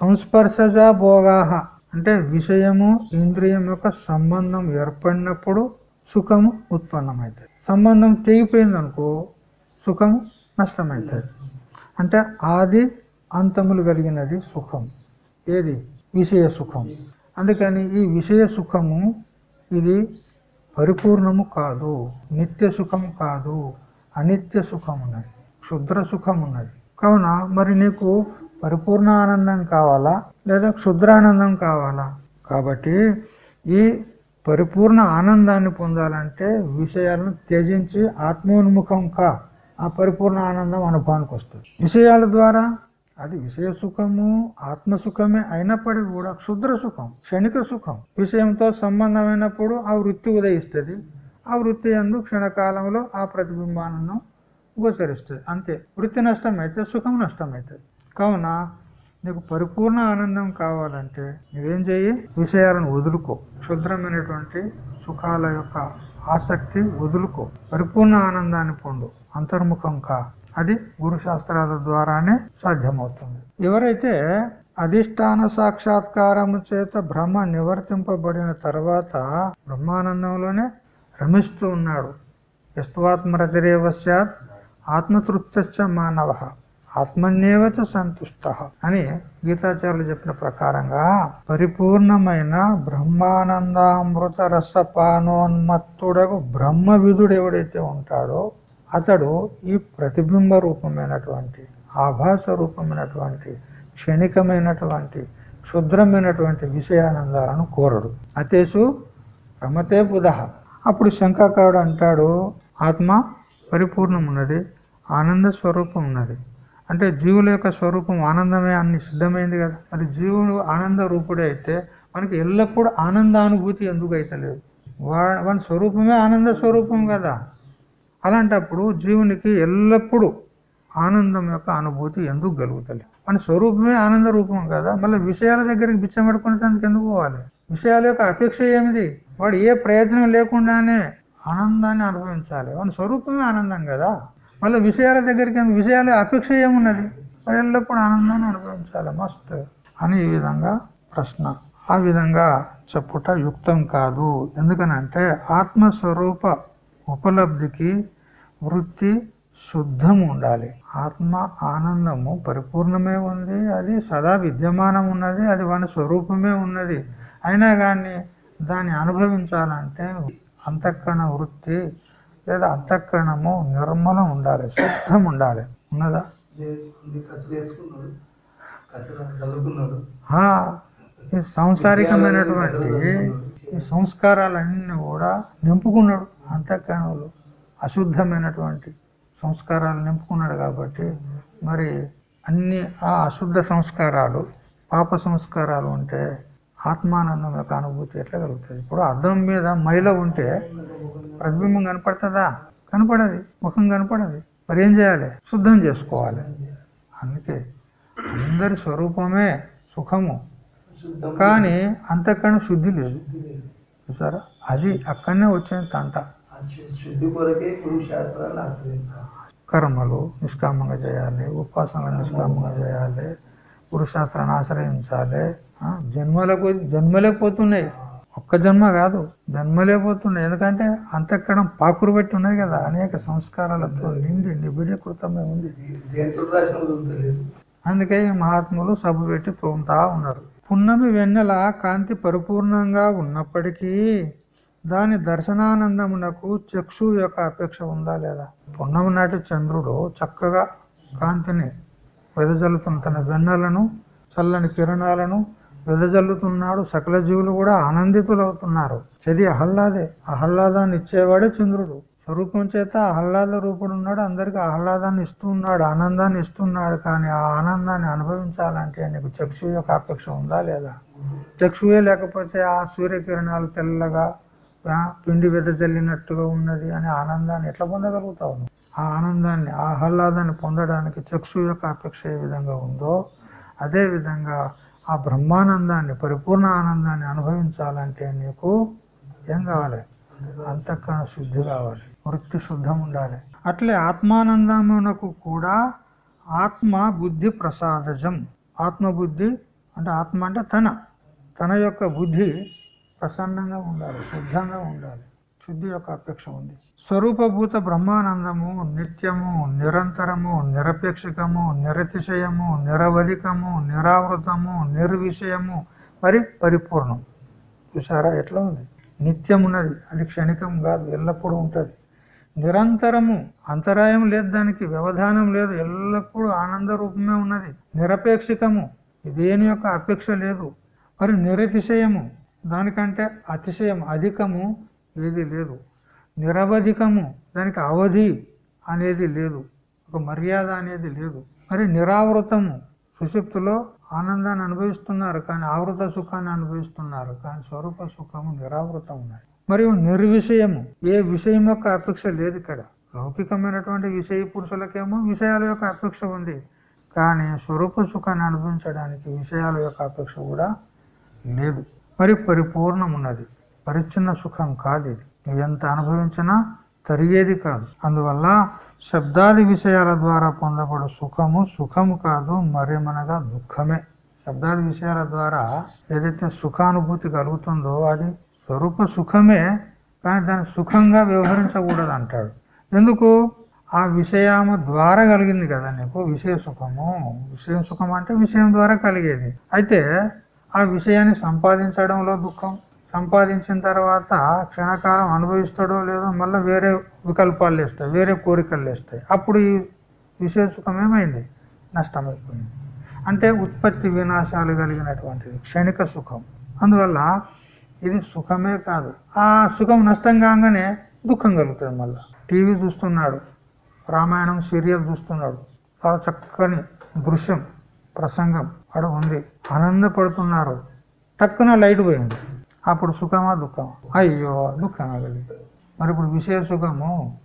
సంస్పర్శజా భోగా అంటే విషయము ఇంద్రియం యొక్క సంబంధం ఏర్పడినప్పుడు సుఖము ఉత్పన్నమవుతుంది సంబంధం తెగిపోయింది అనుకో సుఖము నష్టమవుతుంది అంటే ఆది అంతములు కలిగినది సుఖం. ఏది? విషయ సుఖం. అందుకని ఈ విషయ సుఖము ఇది పరిపూర్ణము కాదు నిత్య సుఖం కాదు అనిత్య సుఖం ఉన్నది క్షుద్ర సుఖం ఉన్నది కావున మరి నీకు పరిపూర్ణ ఆనందం కావాలా? లేదా క్షుద్రానందం కావాలా? కాబట్టి ఈ పరిపూర్ణ ఆనందాన్ని పొందాలంటే విషయాలను త్యజించి ఆత్మోన్ముఖం కా ఆ పరిపూర్ణ ఆనందం అనుభవానికి వస్తుంది విషయాల ద్వారా అది విషయ సుఖము ఆత్మసుఖమే అయినప్పటికీ కూడా క్షుద్ర సుఖం క్షణిక సుఖం విషయంతో సంబంధమైనప్పుడు ఆ వృత్తి ఉదయిస్తుంది. ఆ వృత్తి ఎందు క్షణకాలంలో ఆ ప్రతిబింబానందం గోచరిస్తుంది. అంతే. వృత్తి నష్టం అయితే సుఖం నష్టం అవుతుంది కావున నీకు పరిపూర్ణ ఆనందం కావాలంటే నువ్వేం చెయ్యి? విషయాలను వదులుకో. క్షుద్రమైనటువంటి సుఖాల యొక్క ఆసక్తి వదులుకో. పరిపూర్ణ ఆనందాన్ని పొందు. అంతర్ముఖం కా. అది గురు శాస్త్రాల ద్వారానే సాధ్యమవుతుంది. ఎవరైతే అధిష్టాన సాక్షాత్కారము చేత బ్రహ్మ నివర్తింపబడిన తర్వాత బ్రహ్మానందంలోనే రమిస్తూ ఉన్నాడు. యస్వాత్మరతిరేవ సత్ ఆత్మతృప్త మానవ. ఆత్మన్యేవచ సంతుష్ట అని గీతాచార్యులు చెప్పిన ప్రకారంగా పరిపూర్ణమైన బ్రహ్మానందామృత రసపానోన్మత్తుడకు బ్రహ్మవిధుడు ఎవడైతే ఉంటాడో అతడు ఈ ప్రతిబింబ రూపమైనటువంటి ఆభాస రూపమైనటువంటి క్షణికమైనటువంటి క్షుద్రమైనటువంటి విషయానందాలను కోరడు. అతేసు రమతే బుధ. అప్పుడు శంకాకారుడు అంటాడు ఆత్మ పరిపూర్ణం ఉన్నది ఆనంద స్వరూపం ఉన్నది అంటే జీవుల యొక్క స్వరూపం ఆనందమే అన్ని సిద్ధమైంది కదా. మరి జీవుడు ఆనంద రూపుడే అయితే మనకి ఎల్లప్పుడూ ఆనందానుభూతి ఎందుకు అయితలేదు వాడి స్వరూపమే ఆనంద స్వరూపం కదా. అలాంటప్పుడు జీవునికి ఎల్లప్పుడూ ఆనందం యొక్క అనుభూతి ఎందుకు కలుగుతలే మన స్వరూపమే ఆనంద రూపం కదా. మళ్ళీ విషయాల దగ్గరికి బిచ్చమెడుకునేందుకు ఎందుకు పోవాలి? విషయాల యొక్క అపేక్ష ఏమిటి వాడు ఏ ప్రయత్నం లేకుండానే ఆనందాన్ని అనుభవించాలి. వాని స్వరూపమే ఆనందం కదా. మళ్ళీ విషయాల దగ్గరికి విషయాల అపేక్ష ఏమున్నది? మరి ఎల్లప్పుడూ ఆనందాన్ని అనుభవించాలి. మస్ట్ అని ఈ విధంగా ప్రశ్న. ఆ విధంగా చెప్పుట యుక్తం కాదు. ఎందుకనంటే ఆత్మస్వరూప ఉపలబ్ధికి వృత్తి శుద్ధం ఉండాలి. ఆత్మ ఆనందము పరిపూర్ణమే ఉంది. అది సదా విద్యమానం ఉన్నది. అది వాని స్వరూపమే ఉన్నది. అయినా కానీ దాన్ని అనుభవించాలంటే అంతఃకరణ వృత్తి లేదా అంతఃకరణము నిర్మలం ఉండాలి శుద్ధం ఉండాలి. ఉన్నదా? ఈ సాంసారికమైనటువంటి ఈ సంస్కారాలన్నీ కూడా నింపుకున్నాడు అంతఃకరణలో అశుద్ధమైనటువంటి సంస్కారాలు నింపుకున్నాడు కాబట్టి మరి అన్ని ఆ అశుద్ధ సంస్కారాలు పాప సంస్కారాలు ఉంటే ఆత్మానందం యొక్క అనుభూతి ఎట్లా కలుగుతుంది? ఇప్పుడు అర్థం మీద మైల ఉంటే ప్రతిబింబం కనపడుతుందా? కనపడది. ముఖం కనపడది. మరి ఏం చేయాలి? శుద్ధం చేసుకోవాలి. అందుకే అందరి స్వరూపమే సుఖము. కానీ అంతకన్నా శుద్ధి లేదు. చూసారా? అది అక్కడనే వచ్చిన తంట శుద్ధి కొరకే శాస్త్రాలు కర్మలు నిష్కామంగా చేయాలి ఉపాసనలు నిష్కామంగా చేయాలి గురుశాస్త్రాన్ని ఆశ్రయించాలి జన్మలకు జన్మలే పోతున్నాయి ఒక్క జన్మ కాదు జన్మలేకపోతున్నాయి. ఎందుకంటే అంతఃకరణం పాకురు పెట్టి ఉన్నది కదా అనేక సంస్కారాలతో నిండి నిబిడీకృతమై ఉంది. అందుకే ఈ మహాత్ములు సభ పెట్టి తోముతా ఉన్నారు. పున్నమి వెన్నెల కాంతి పరిపూర్ణంగా ఉన్నప్పటికీ దాని దర్శనానందమునకు చక్షు యొక్క అపేక్ష ఉందా లేదా? పున్నమి నాటి చంద్రుడు చక్కగా కాంతిని వెదజల్లుతున్న తన వెన్నెలను చల్లని కిరణాలను వెదజల్లుతున్నాడు సకల జీవులు కూడా ఆనందితులవుతున్నారు. చది అహ్లాదే ఆహ్లాదాన్ని ఇచ్చేవాడే చంద్రుడు. స్వరూపం చేత ఆహ్లాద రూపుడు ఉన్నాడు. అందరికి ఆహ్లాదాన్ని ఇస్తున్నాడు ఆనందాన్ని ఇస్తున్నాడు. కానీ ఆ ఆనందాన్ని అనుభవించాలంటే నీకు చక్షు యొక్క అపేక్ష ఉందా లేదా? చక్షువే లేకపోతే ఆ సూర్యకిరణాలు తెల్లగా పిండి వెదజల్లినట్టుగా ఉన్నది అనే ఆనందాన్ని ఎట్లా పొందగలుగుతావు ఆ ఆనందాన్ని ఆహ్లాదాన్ని పొందడానికి చక్షు యొక్క అపేక్ష ఏ విధంగా ఉందో అదే విధంగా ఆ బ్రహ్మానందాన్ని పరిపూర్ణ ఆనందాన్ని అనుభవించాలంటే నీకు ఏం కావాలి? అంతఃకరణ శుద్ధి కావాలి. వృత్తి శుద్ధం ఉండాలి. అట్లే ఆత్మానందమునకు కూడా ఆత్మ బుద్ధి ప్రసాదజం. ఆత్మబుద్ధి అంటే ఆత్మ అంటే తన. తన యొక్క బుద్ధి ప్రసన్నంగా ఉండాలి శుద్ధంగా ఉండాలి. శుద్ధి యొక్క అపేక్ష ఉంది. స్వరూపభూత బ్రహ్మానందము నిత్యము నిరంతరము నిరపేక్షకము నిరతిశయము నిరవధికము నిరావృతము నిర్విషయము మరి పరిపూర్ణం. చూసారా ఎట్లా ఉంది? నిత్యం ఉన్నది అది క్షణికం కాదు ఎల్లప్పుడూ ఉంటుంది. నిరంతరము అంతరాయం లేదు దానికి వ్యవధానం లేదు ఎల్లప్పుడూ ఆనంద రూపమే ఉన్నది. నిరపేక్షికము దేని యొక్క అపేక్ష లేదు. మరి నిరతిశయము దానికంటే అతిశయం అధికము ఏది లేదు. నిరవధికము. దానికి అవధి అనేది లేదు. ఒక మర్యాద అనేది లేదు. మరి నిరావృతము. సుషుప్తిలో ఆనందాన్ని అనుభవిస్తున్నారు కానీ ఆవృత సుఖాన్ని అనుభవిస్తున్నారు కానీ స్వరూప సుఖము నిరావృతం ఉన్నది. మరియు నిర్విషయము. ఏ విషయం యొక్క అపేక్ష లేదు ఇక్కడ. లౌకికమైనటువంటి విషయ పురుషులకేమో విషయాల యొక్క అపేక్ష ఉంది. కానీ స్వరూప సుఖాన్ని అనుభవించడానికి విషయాల యొక్క అపేక్ష కూడా లేదు. మరి పరిపూర్ణం ఉన్నది పరిచ్ఛిన్న సుఖం కాదు ఇది. నువ్వు ఎంత అనుభవించినా తరిగేది కాదు. అందువల్ల శబ్దాది విషయాల ద్వారా పొందబడు సుఖము సుఖము కాదు మరేమనగా దుఃఖమే. శబ్దాది విషయాల ద్వారా ఏదైతే సుఖానుభూతి కలుగుతుందో అది స్వరూప సుఖమే కానీ దాన్ని సుఖంగా వ్యవహరించకూడదు అంటాడు ఎందుకు? ఆ విషయము ద్వారా కలిగింది కదా నీకు విషయ సుఖము. విషయం సుఖం అంటే విషయం ద్వారా కలిగేది. అయితే ఆ విషయాన్ని సంపాదించడంలో దుఃఖం. సంపాదించిన తర్వాత క్షణకాలం అనుభవిస్తాడో లేదో మళ్ళీ వేరే వికల్పాలు లేస్తాయి వేరే కోరికలు లేస్తాయి. అప్పుడు ఈ విషయ సుఖమేమైంది నష్టమైపోయింది అంటే ఉత్పత్తి వినాశాలు కలిగినటువంటిది క్షణిక సుఖం. అందువల్ల ఇది సుఖమే కాదు. ఆ సుఖం నష్టం కాగానే దుఃఖం కలుగుతుంది మళ్ళీ. టీవీ చూస్తున్నాడు రామాయణం సీరియల్ చూస్తున్నాడు. చాలా చక్కని దృశ్యం ప్రసంగం అక్కడ ఉంది. ఆనందపడుతున్నారు. టక్కున లైట్ పోయింది. అప్పుడు సుఖమా దుఃఖం అయ్యో దుఃఖం కలిగింది మరి ఇప్పుడు విషయ సుఖము?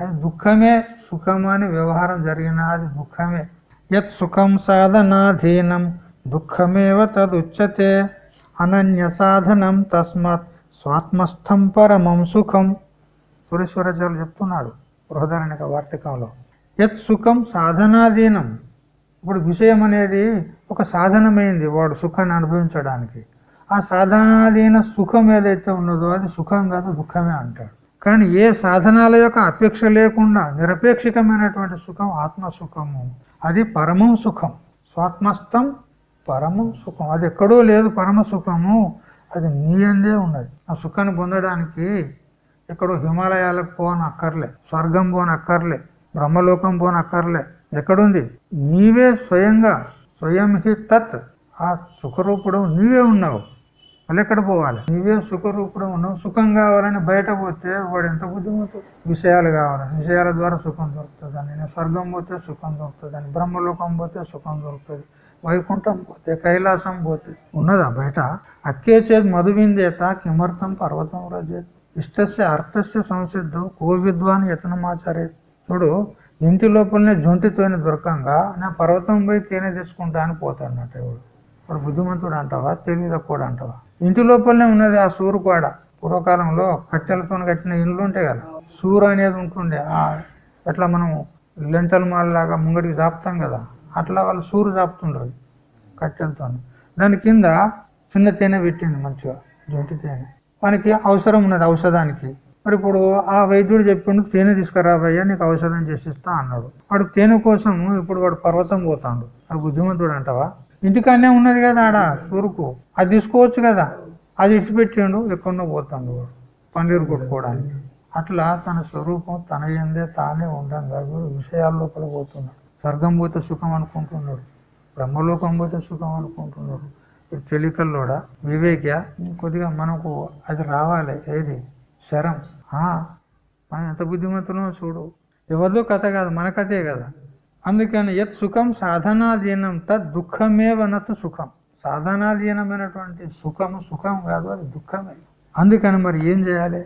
అది దుఃఖమే సుఖం అని వ్యవహారం జరిగిన అది దుఃఖమే. యత్ సుఖం సాధనాధీనం దుఃఖమేవ తదుచ్యతే. అనన్య సాధనం తస్మాత్ స్వాత్మస్థం పరమం సుఖం. సురేశ్వరాచార్యులు చెప్తున్నాడు బృహదారణిక వార్తకంలో. యత్ సుఖం సాధనాధీనం. ఇప్పుడు విషయం అనేది ఒక సాధనమైంది వాడు సుఖాన్ని అనుభవించడానికి. ఆ సాధనాధీన సుఖం ఏదైతే ఉన్నదో అది సుఖం కాదు దుఃఖమే అంటాడు. కానీ ఏ సాధనాల యొక్క అపేక్ష లేకుండా నిరపేక్షికమైనటువంటి సుఖం ఆత్మ సుఖము అది పరమం సుఖం. స్వాత్మస్థం పరమం సుఖం. అది ఎక్కడో లేదు పరమ సుఖము. అది నీ అందే ఉన్నది. ఆ సుఖాన్ని పొందడానికి ఎక్కడో హిమాలయాలకు పోని అక్కర్లే స్వర్గం పోని అక్కర్లే బ్రహ్మలోకం పోని అక్కర్లే ఎక్కడుంది? నీవే స్వయంగా స్వయం హి తత్. ఆ సుఖరూపుడు నీవే ఉన్నావు. మళ్ళీ ఎక్కడ పోవాలి? నీవే సుఖరూపుడు ఉన్నావు. సుఖం కావాలని బయట పోతే వాడు ఎంత బుద్ధిమంతుడు? విషయాలు కావాలని విషయాల ద్వారా సుఖం దొరుకుతుందని. నేను స్వర్గం పోతే సుఖం దొరుకుతుందని. బ్రహ్మలోకం పోతే సుఖం దొరుకుతుంది. వైకుంఠం పోతే కైలాసం పోతే ఉన్నదా బయట? అక్కే చేతి మధువిందేత కిమర్థం పర్వతం రజేత్ ఇష్టస్య అర్థస్య సంసిద్ధం కో విద్వాన్ యతనమాచారే చూడు ఇంటి లోపలనే జొంటితోనే దొరకంగా నా పర్వతం పోయి తేనె తెచ్చుకుంటా అని పోతాడన్నట్టు ఎవడు? వాడు బుద్ధిమంతుడు అంటావా? తెలివి తక్కువ అంటావా? ఇంటి లోపలనే ఉన్నది ఆ సూరు కూడా. పూర్వకాలంలో కట్టెలతో కట్టిన ఇండ్లు ఉంటాయి కదా. సూరు అనేది ఉంటుండే. ఆ ఎట్లా మనం లెంటల్ మాల్ లాగా ముంగడికి దాపుతాం కదా. అట్లా వాళ్ళు సూరు దాపుతుండ్రు కట్టెలతో దాని కింద చిన్న తేనె పెట్టింది మంచిగా జొంటి తేనె. మనకి అవసరం ఉన్నది ఔషధానికి. మరి ఇప్పుడు ఆ వైద్యుడు చెప్పిండు తేనె తీసుకురాబయ్యా నీకు ఔషధం చేసిస్తా అన్నాడు. వాడు తేనె కోసం ఇప్పుడు వాడు పర్వతం పోతాడు. వాడు బుద్ధిమంతుడు అంటావా? ఇంటికాడనే ఉన్నది కదా ఆడ సూరుకు అది తీసుకోవచ్చు కదా. అది ఇడిచిపెట్టిండు ఎక్కడో పోతాడు వాడు పన్నీరు కొట్టుకోవడానికి. అట్లా తన స్వరూపం తన ఎందే తానే ఉండంగా కాదు విషయాల లోపల పోతున్నాడు. స్వర్గం పోతే సుఖం అనుకుంటున్నాడు బ్రహ్మలోకం పోతే సుఖం అనుకుంటున్నాడు. ఈ చెలికల్లోడా వివేక్య కొద్దిగా మనకు అది రావాలి ఏది? శరం. మనం ఎంత బుద్ధిమంతులో చూడు. ఎవరిదో కథ కాదు మన కథే కదా. అందుకని యత్ సుఖం సాధనాధీనం తద్ దుఃఖమేవ నత్ సుఖం. సాధనాధీనమైనటువంటి సుఖము సుఖం కాదు అది దుఃఖమే. అందుకని మరి ఏం చేయాలి?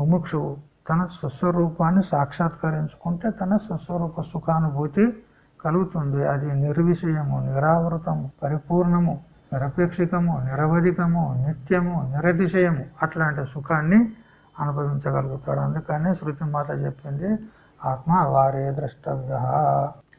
ముముక్షువు తన స్వస్వరూపాన్ని సాక్షాత్కరించుకుంటే తన స్వస్వరూప సుఖానుభూతి కలుగుతుంది. అది నిర్విషయము నిరావృతము పరిపూర్ణము నిరపేక్షికము నిరవధికము నిత్యము నిరతిశయము అట్లాంటి సుఖాన్ని అనుభవించగలుగుతాడు. అందుకని శృతి మాత చెప్పింది ఆత్మ వారే ద్రష్టవ్య.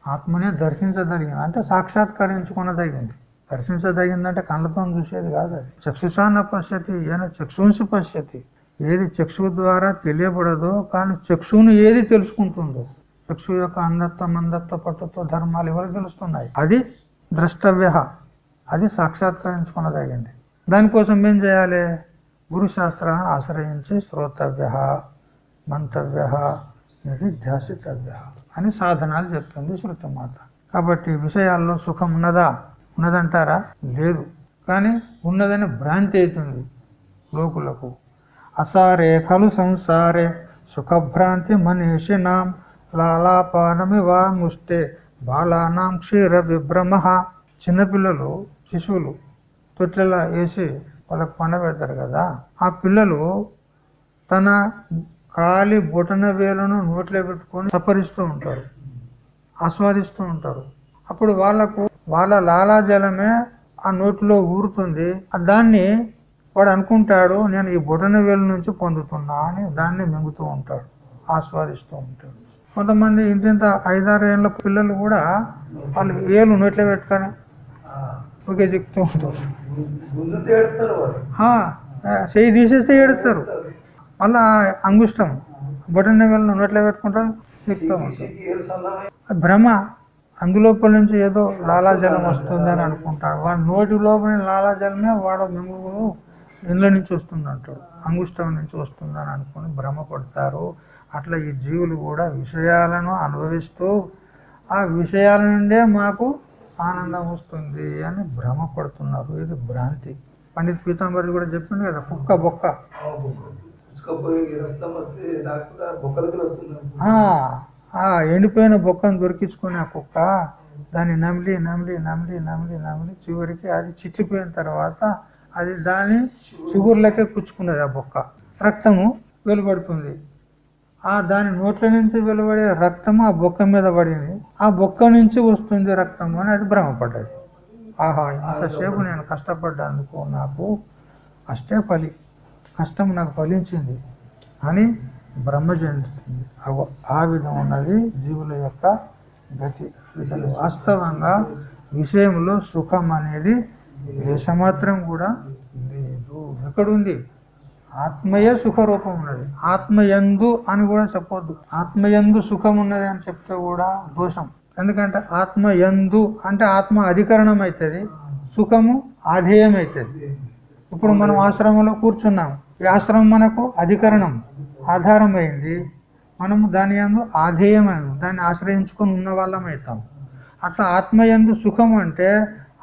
ఆత్మనే దర్శించదగిన అంటే సాక్షాత్కరించుకునదగింది దర్శించదగిందంటే కళ్ళతో చూసేది కాదు అది. చక్షుషాన్న పశ్యతి ఏన చక్షుంసి పశ్యతి. ఏది చక్షు ద్వారా తెలియబడదో కానీ చక్షువును ఏది తెలుసుకుంటుందో చక్షు యొక్క అందత్వ మందత్వ పట్టుత్వ ధర్మాలు ఎవరు తెలుస్తున్నాయి? అది ద్రష్టవ్య అది సాక్షాత్కరించుకున్నదగింది దానికోసం ఏం చేయాలి? గురు శాస్త్రాన్ని ఆశ్రయించి శ్రోతవ్య మంతవ్య నిధిధ్యాసితవ్య అని సాధనాలు చెప్తుంది శృతిమాత కాబట్టి విషయాల్లో సుఖం ఉన్నదా? ఉన్నదంటారా? లేదు. కానీ ఉన్నదని భ్రాంతి అవుతుంది లోకులకు. అసారే ఖలు సంసారే సుఖభ్రాంతి మనీషినాం లాలాపానమివా ముస్తే బాలానాం క్షీర విభ్రమ. చిన్నపిల్లలు శిశువులు తొట్లలో వేసి వాళ్ళకు పండ పెడతారు కదా. ఆ పిల్లలు తన కాలి బొటన వేలను నోట్లో పెట్టుకొని సపరిస్తూ ఉంటారు ఆస్వాదిస్తూ ఉంటారు. అప్పుడు వాళ్ళకు వాళ్ళ లాలాజలమే ఆ నోట్లో ఊరుతుంది. దాన్ని వాడు అనుకుంటాడు నేను ఈ బొటన వేలు నుంచి పొందుతున్నా అని దాన్ని మింగుతూ ఉంటాడు ఆస్వాదిస్తూ ఉంటాడు. కొంతమంది ఇంతింత ఐదారు ఏళ్ళ పిల్లలు కూడా వాళ్ళు ఏలు నోట్లో పెట్టుకొని ఒకే చెప్తూ ఉంటారు. చెయ్యి తీసేస్తే ఏడుస్తారు. మళ్ళా అంగుష్టం. బొటన వేలు నోట్లో పెట్టుకుంటారు. తిక్తం భ్రమ. అందులోపల నుంచి ఏదో లాలాజలం వస్తుంది అని అనుకుంటాడు వాడు నోటి లోపల లాలాజలమే వాడు మింగు ఇండ్ల నుంచి వస్తుంది అంటాడు. అంగుష్టం నుంచి వస్తుంది అని అనుకుని భ్రమపడతారు అట్లా ఈ జీవులు కూడా విషయాలను అనుభవిస్తూ ఆ విషయాల నుండే మాకు ఆనందం వస్తుంది అని భ్రమపడుతున్నారు ఇది భ్రాంతి. పండిత్ పీతాంబరి కూడా చెప్పింది కదా కుక్క బొక్క. ఎండిపోయిన బొక్కను దొరికించుకునే ఆ కుక్క దాన్ని నమిలి నమిలి నమిలి నమిలి నమిలి చివరికి అది చిట్లిపోయిన తర్వాత అది దాని చిగురులకే పుచ్చుకున్నది ఆ బొక్క. రక్తము వెలువడుతుంది. ఆ దాని నోట్ల నుంచి వెలువడే రక్తము ఆ బొక్క మీద పడింది. ఆ బొక్క నుంచి వస్తుంది రక్తము అని అది భ్రమపడ్డది. ఆహా ఇంతసేపు నేను కష్టపడ్డాను నాకు అష్టే ఫలి. కష్టం నాకు ఫలించింది. అని బ్రహ్మ చెందుతుంది ఆ విధం ఉన్నది జీవుల యొక్క గతి. వాస్తవంగా విషయంలో సుఖం అనేది దేశమాత్రం కూడా లేదు. ఎక్కడుంది? ఆత్మయే సుఖరూపం ఉన్నది. ఆత్మయందు అని కూడా చెప్పొద్దు. ఆత్మయందు సుఖం ఉన్నది అని చెప్తే కూడా దోషం. ఎందుకంటే ఆత్మయందు అంటే ఆత్మ అధికరణం అవుతుంది సుఖము ఆధేయం అవుతుంది ఇప్పుడు మనం ఆశ్రమంలో కూర్చున్నాం. ఈ ఆశ్రమం మనకు అధికరణం ఆధారమైంది. మనము దాని యందు ఆధేయమైన దాన్ని ఆశ్రయించుకొని ఉన్న వాళ్ళం అవుతాం. అట్లా ఆత్మయందు సుఖం అంటే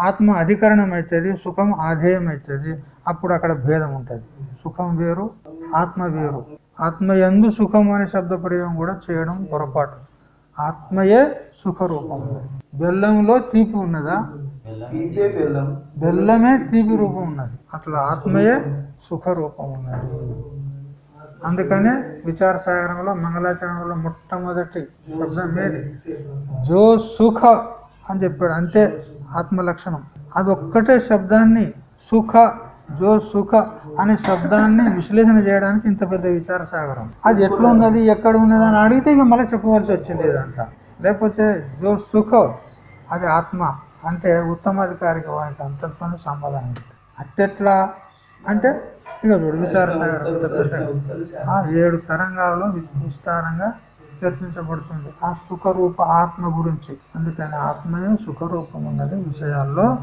ఆత్మ అధికరణం అవుతుంది సుఖం ఆధేయం అవుతుంది అప్పుడు అక్కడ భేదం ఉంటుంది. సుఖం వేరు ఆత్మ వేరు. ఆత్మయందు సుఖం అనే శబ్ద ప్రయోగం కూడా చేయడం పొరపాటు. ఆత్మయే సుఖరూపం. బెల్లంలో తీపి ఉన్నదా? బెల్లమే తీపి రూపం ఉన్నది. అట్లా ఆత్మయే సుఖ రూపం ఉన్నది. అందుకనే విచార సాగరంలో మంగళాచరణలో మొట్టమొదటి శబ్దం ఏది? జో సుఖ అని చెప్పాడు. అంతే ఆత్మ లక్షణం అది ఒక్కటే శబ్దాన్ని సుఖ జో సుఖ అనే శబ్దాన్ని విశ్లేషణ చేయడానికి ఇంత పెద్ద విచార సాగరం అది ఎట్లా ఉన్నది ఎక్కడ ఉన్నది అని అడిగితే ఇక మళ్ళీ చెప్పవలసి వచ్చింది ఇదంతా. లేకపోతే జో సుఖ అది ఆత్మ. అంటే ఉత్తమాధికారికి వానికి అంతటితో సంబంధం ఉంటుంది అట్టెట్లా? అంటే ఇక విడుగుచారు ఏడు తరంగాల్లో విస్తారంగా చర్చించబడుతుంది. ఆ సుఖరూప ఆత్మ గురించి. అందుకని ఆత్మయం సుఖరూపం ఉన్నది విషయాల్లో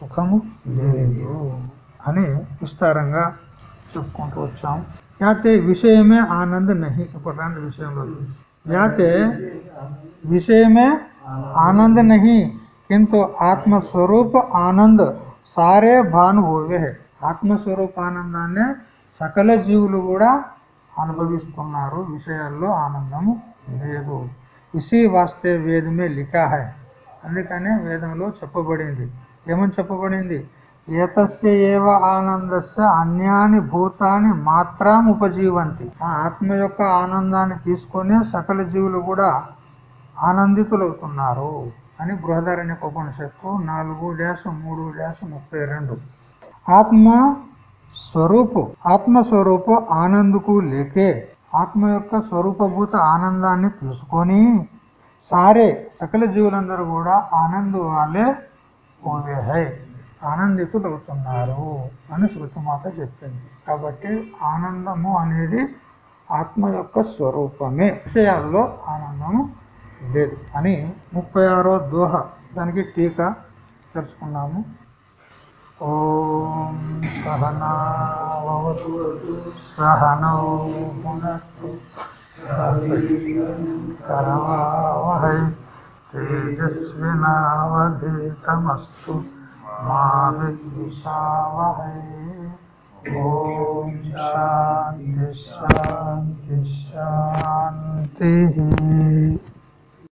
సుఖము లేదు అని విస్తారంగా చెప్పుకుంటూ వచ్చాం. యాతే విషయమే ఆనంద్ నహి ఇప్పుడు రెండు విషయంలో యాతే విషయమే ఆనంద్ నహి. किंतु ఆత్మస్వరూప ఆనంద్ సారే భానుభూవే ఆత్మస్వరూప ఆనందాన్ని సకల జీవులు కూడా అనుభవిస్తున్నారు విషయాల్లో ఆనందము లేదు ఇసి వాస్తే వేదమే లిఖా అందుకనే వేదంలో చెప్పబడింది ఏమని చెప్పబడింది ఏతస్య ఏవ ఆనందస్య అన్యాని భూతాన్ని మాత్రం ఉపజీవంతి ఆ ఆత్మ యొక్క ఆనందాన్ని తీసుకొని సకల జీవులు కూడా ఆనందితులవుతున్నారు అని బృహదారణ్య ఉపనిషత్తు నాలుగు డ్యాష్ మూడు డాష్ ముప్పై రెండు. ఆత్మ స్వరూపు ఆత్మ స్వరూపు ఆనందుకు లేకే ఆత్మ యొక్క స్వరూపభూత ఆనందాన్ని తెలుసుకొని సారే సకల జీవులందరూ కూడా ఆనందు వాళ్ళే పోవే హై ఆనందితులు అవుతున్నారు అని శృతిమాత చెప్పింది. కాబట్టి ఆనందము అనేది ఆత్మ యొక్క స్వరూపమే. విషయాల్లో ఆనందము లేదు. అని ముప్పై ఆరో దోహ దానికి టీకా తెలుసుకున్నాము ఓం సహనావతు సహనౌ భునక్తు కరవావహై తేజస్వినావధీతమస్తు మా విద్విషావహై. ఓం శాంతి శాంతి శాంతి.